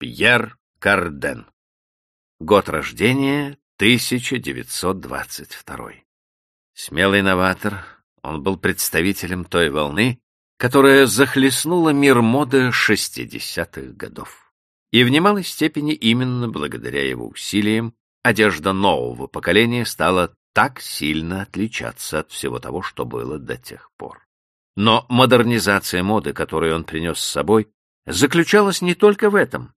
Пьер Карден. Год рождения 1922. Смелый новатор, он был представителем той волны, которая захлестнула мир моды 60-х годов. И в немалой степени именно благодаря его усилиям одежда нового поколения стала так сильно отличаться от всего того, что было до тех пор. Но модернизация моды, которую он принес с собой, заключалась не только в этом.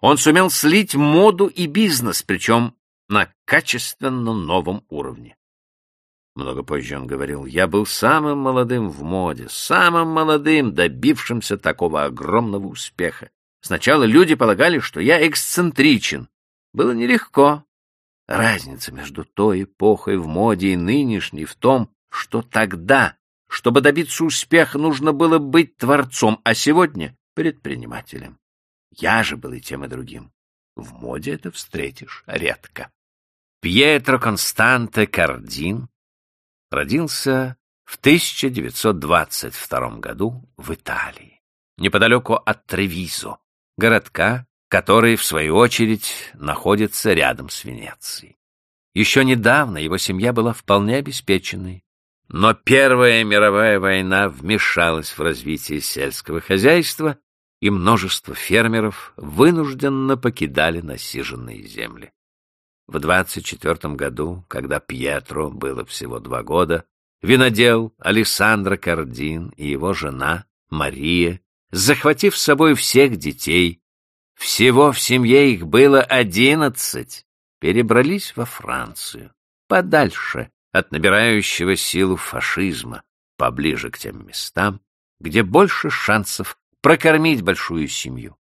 Он сумел слить моду и бизнес, причем на качественно новом уровне. Много позже он говорил, я был самым молодым в моде, самым молодым, добившимся такого огромного успеха. Сначала люди полагали, что я эксцентричен. Было нелегко. Разница между той эпохой в моде и нынешней в том, что тогда, чтобы добиться успеха, нужно было быть творцом, а сегодня — предпринимателем. Я же был и тем, и другим. В моде это встретишь редко. Пьетро Константе Кардин родился в 1922 году в Италии, неподалеку от Тревизо, городка, который, в свою очередь, находится рядом с Венецией. Еще недавно его семья была вполне обеспеченной, но Первая мировая война вмешалась в развитие сельского хозяйства, и множество фермеров вынужденно покидали насиженные земли. В 24 году, когда Пьетро было всего два года, винодел Александра Кардин и его жена Мария, захватив с собой всех детей, всего в семье их было одиннадцать, перебрались во Францию, подальше от набирающего силу фашизма, поближе к тем местам, где больше шансов прокормить большую семью.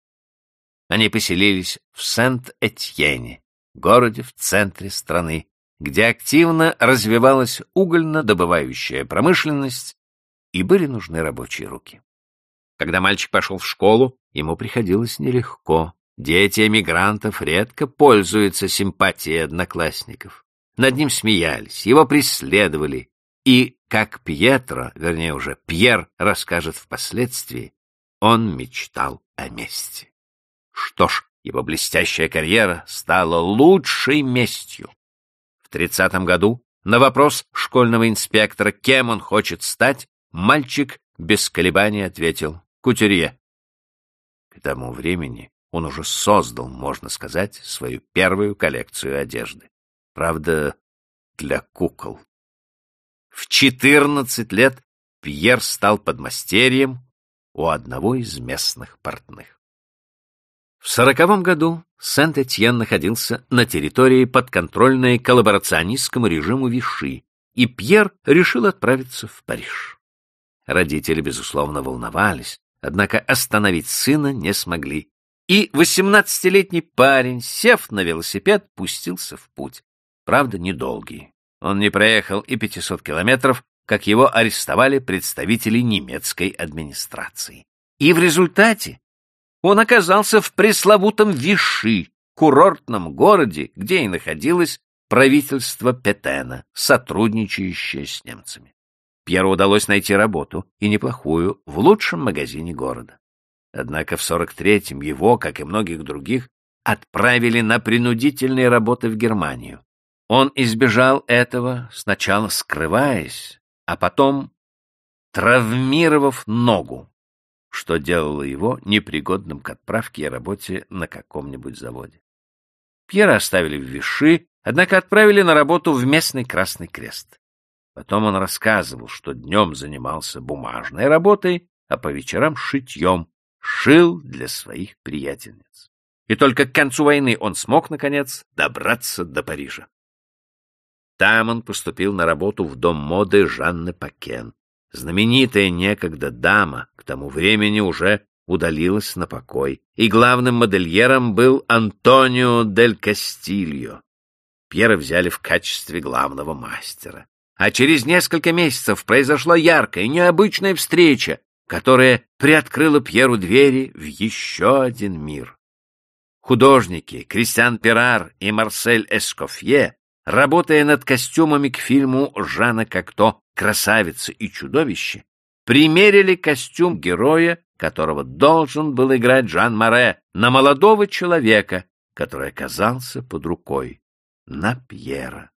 Они поселились в Сент-Этьене, городе в центре страны, где активно развивалась угольно-добывающая промышленность и были нужны рабочие руки. Когда мальчик пошел в школу, ему приходилось нелегко. Дети эмигрантов редко пользуются симпатией одноклассников. Над ним смеялись, его преследовали, и, как Пьетро, вернее уже Пьер расскажет впоследствии, он мечтал о мести. Что ж, его блестящая карьера стала лучшей местью. В тридцатом году на вопрос школьного инспектора, кем он хочет стать, мальчик без колебаний ответил «Кутюрье». К тому времени он уже создал, можно сказать, свою первую коллекцию одежды. Правда, для кукол. В четырнадцать лет Пьер стал подмастерьем у одного из местных портных. В сороковом году Сент-Этьен находился на территории, подконтрольной коллаборационистскому режиму Виши, и Пьер решил отправиться в Париж. Родители, безусловно, волновались, однако остановить сына не смогли, и восемнадцатилетний парень, сев на велосипед, пустился в путь. Правда, недолгий. Он не проехал и пятисот километров, как его арестовали представители немецкой администрации. И в результате он оказался в пресловутом Виши, курортном городе, где и находилось правительство Петена, сотрудничающее с немцами. Пьеру удалось найти работу, и неплохую, в лучшем магазине города. Однако в 43-м его, как и многих других, отправили на принудительные работы в Германию. Он избежал этого, сначала скрываясь, а потом травмировав ногу, что делало его непригодным к отправке и работе на каком-нибудь заводе. Пьера оставили в Виши, однако отправили на работу в местный Красный Крест. Потом он рассказывал, что днем занимался бумажной работой, а по вечерам шитьем, шил для своих приятельниц. И только к концу войны он смог, наконец, добраться до Парижа. Там он поступил на работу в дом моды Жанны Пакен. Знаменитая некогда дама к тому времени уже удалилась на покой, и главным модельером был Антонио дель Кастильо. Пьера взяли в качестве главного мастера. А через несколько месяцев произошла яркая, необычная встреча, которая приоткрыла Пьеру двери в еще один мир. Художники Кристиан Перар и Марсель Эскофье Работая над костюмами к фильму Жана Кокто «Красавица и чудовище», примерили костюм героя, которого должен был играть Жан Море, на молодого человека, который оказался под рукой, на Пьера.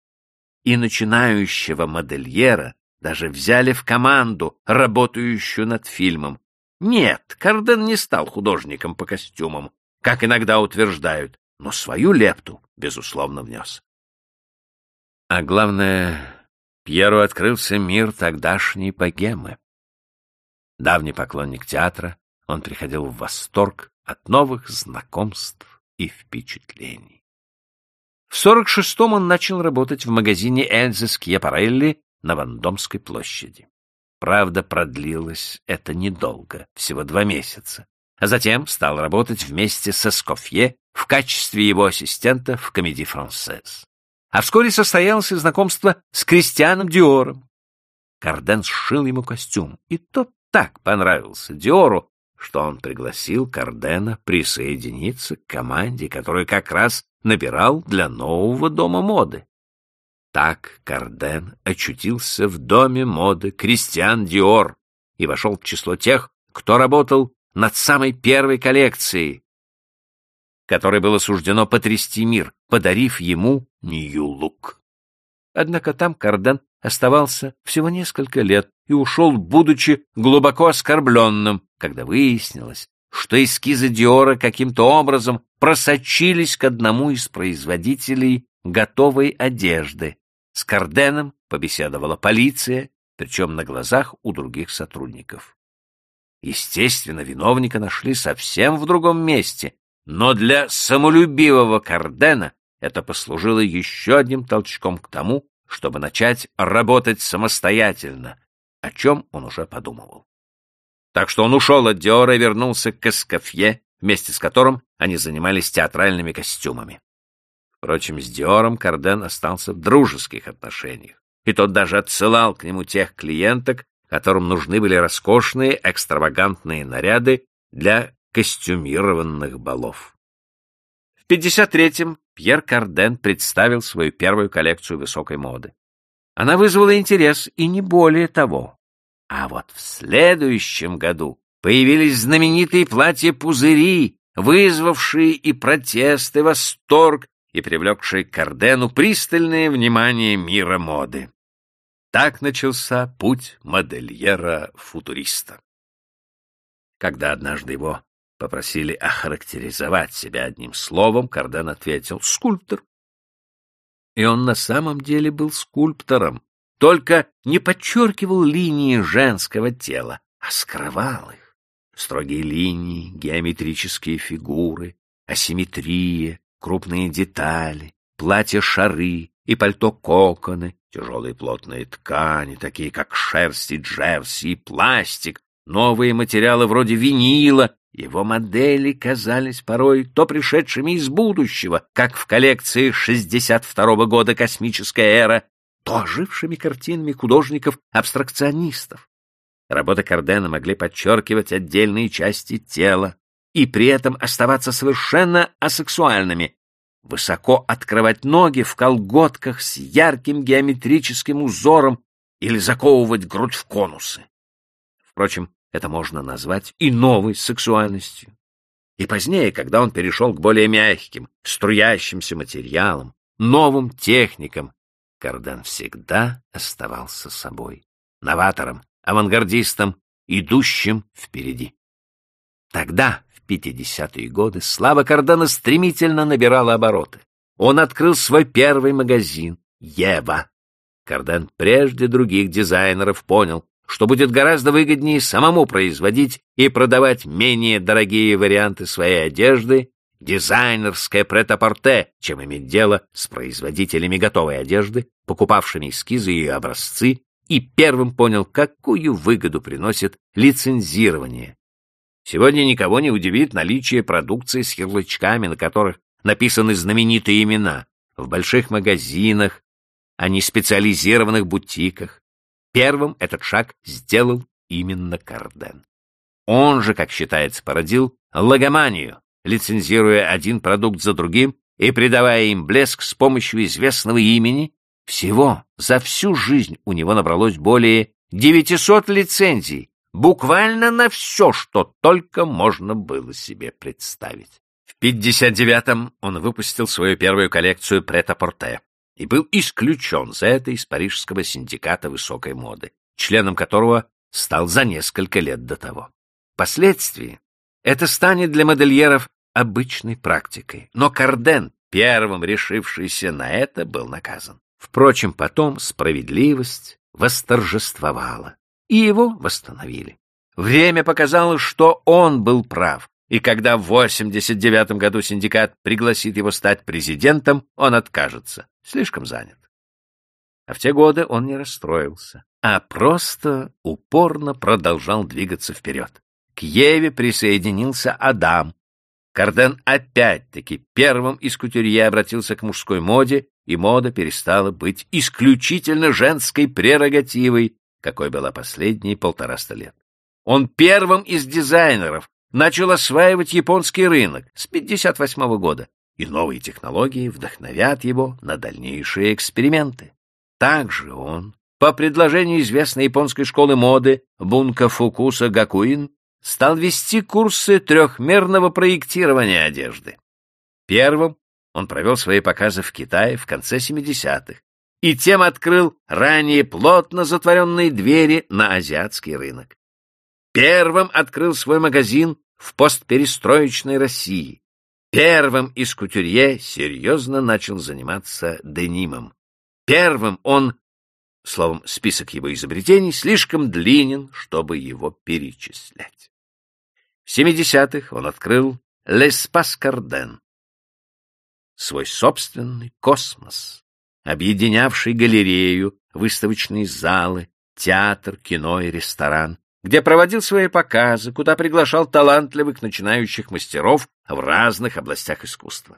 И начинающего модельера даже взяли в команду, работающую над фильмом. Нет, Карден не стал художником по костюмам, как иногда утверждают, но свою лепту, безусловно, внес. А главное, Пьеру открылся мир тогдашней богемы. Давний поклонник театра, он приходил в восторг от новых знакомств и впечатлений. В 46-м он начал работать в магазине Эльзы Скьяпарелли на Вандомской площади. Правда, продлилось это недолго, всего два месяца. А затем стал работать вместе со Скофье в качестве его ассистента в комедии «Францез». А вскоре состоялось знакомство с Кристианом Диором. Карден сшил ему костюм, и тот так понравился Диору, что он пригласил Кардена присоединиться к команде, которую как раз набирал для нового дома моды. Так Карден очутился в доме моды Кристиан Диор и вошел в число тех, кто работал над самой первой коллекцией, которой было суждено потрясти мир, подарив ему Нью-Лук. Однако там Карден оставался всего несколько лет и ушел, будучи глубоко оскорбленным, когда выяснилось, что эскизы Диора каким-то образом просочились к одному из производителей готовой одежды. С Карденом побеседовала полиция, причем на глазах у других сотрудников. Естественно, виновника нашли совсем в другом месте, но для самолюбивого Кардена это послужило еще одним толчком к тому, чтобы начать работать самостоятельно, о чем он уже подумывал. Так что он ушел от Диора и вернулся к Эскофье, вместе с которым они занимались театральными костюмами. Впрочем, с Диором Карден остался в дружеских отношениях, и тот даже отсылал к нему тех клиенток, которым нужны были роскошные, экстравагантные наряды для костюмированных балов. В 53-м Пьер Карден представил свою первую коллекцию высокой моды. Она вызвала интерес, и не более того. А вот в следующем году появились знаменитые платья-пузыри, вызвавшие и протест, и восторг, и привлекшие Кардену пристальное внимание мира моды. Так начался путь модельера-футуриста. Когда однажды его попросили охарактеризовать себя одним словом, Карден ответил «скульптор». И он на самом деле был скульптором, только не подчеркивал линии женского тела, а скрывал их. Строгие линии, геометрические фигуры, асимметрия, крупные детали, платья-шары и пальто-коконы, тяжелые плотные ткани, такие как шерсть и джерси, и пластик, новые материалы вроде винила его модели казались порой то пришедшими из будущего, как в коллекции 62-го года «Космическая эра», то ожившими картинами художников-абстракционистов. Работы Кардена могли подчеркивать отдельные части тела и при этом оставаться совершенно асексуальными, высоко открывать ноги в колготках с ярким геометрическим узором или заковывать грудь в конусы. Впрочем, это можно назвать и новой сексуальностью. И позднее, когда он перешел к более мягким, струящимся материалам, новым техникам, Карден всегда оставался собой, новатором, авангардистом, идущим впереди. Тогда, в 50-е годы, слава Кардена стремительно набирала обороты. Он открыл свой первый магазин «Ева». Карден прежде других дизайнеров понял, что будет гораздо выгоднее самому производить и продавать менее дорогие варианты своей одежды, дизайнерское прет-а-порте, чем иметь дело с производителями готовой одежды, покупавшими эскизы и образцы, и первым понял, какую выгоду приносит лицензирование. Сегодня никого не удивит наличие продукции с ярлычками, на которых написаны знаменитые имена, в больших магазинах, а не специализированных бутиках. Первым этот шаг сделал именно Карден. Он же, как считается, породил логоманию, лицензируя один продукт за другим и придавая им блеск с помощью известного имени. Всего за всю жизнь у него набралось более 900 лицензий, буквально на все, что только можно было себе представить. В 59-м он выпустил свою первую коллекцию прет-а-порте и был исключен за это из Парижского синдиката высокой моды, членом которого стал за несколько лет до того. Впоследствии это станет для модельеров обычной практикой, но Карден, первым решившийся на это, был наказан. Впрочем, потом справедливость восторжествовала, и его восстановили. Время показало, что он был прав, и когда в 89 году синдикат пригласит его стать президентом, он откажется, слишком занят. А в те годы он не расстроился, а просто упорно продолжал двигаться вперед. К Еве присоединился Адам. Карден опять-таки первым из кутюрье обратился к мужской моде, и мода перестала быть исключительно женской прерогативой, какой была последние полтораста лет. Он первым из дизайнеров начал осваивать японский рынок с 58 года, и новые технологии вдохновят его на дальнейшие эксперименты. Также он, по предложению известной японской школы моды Бунка Фукуса Гакуин, стал вести курсы трехмерного проектирования одежды. Первым он провел свои показы в Китае в конце 70-х и тем открыл ранее плотно затворенные двери на азиатский рынок. Первым открыл свой магазин в постперестроечной России. Первым из кутюрье серьезно начал заниматься денимом. Первым он, словом, список его изобретений слишком длинен, чтобы его перечислять. В 70-х он открыл Леспас Карден, свой собственный космос, объединявший галерею, выставочные залы, театр, кино и ресторан, где проводил свои показы, куда приглашал талантливых начинающих мастеров в разных областях искусства.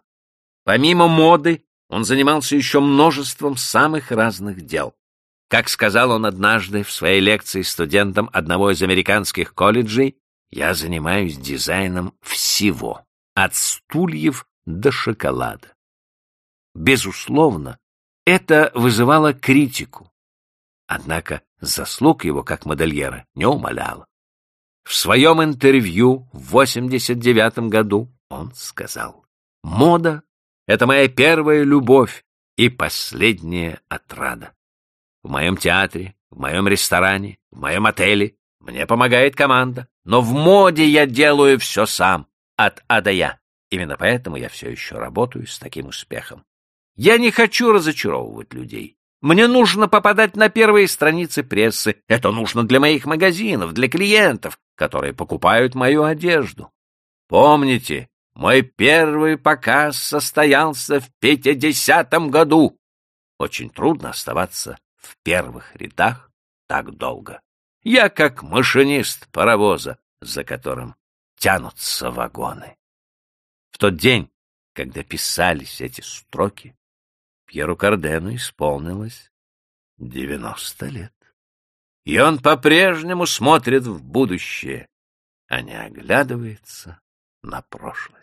Помимо моды, он занимался еще множеством самых разных дел. Как сказал он однажды в своей лекции студентам одного из американских колледжей, «Я занимаюсь дизайном всего, от стульев до шоколада». Безусловно, это вызывало критику. Однако заслуг его как модельера не умаляло. В своем интервью в 89 году он сказал, «Мода — это моя первая любовь и последняя отрада. В моем театре, в моем ресторане, в моем отеле мне помогает команда, но в моде я делаю все сам, от А до Я. Именно поэтому я все еще работаю с таким успехом. Я не хочу разочаровывать людей. Мне нужно попадать на первые страницы прессы. Это нужно для моих магазинов, для клиентов, которые покупают мою одежду. Помните, мой первый показ состоялся в пятидесятом году. Очень трудно оставаться в первых рядах так долго. Я как машинист паровоза, за которым тянутся вагоны. В тот день, когда писались эти строки, Пьеру Кардену исполнилось девяносто лет. И он по-прежнему смотрит в будущее, а не оглядывается на прошлое.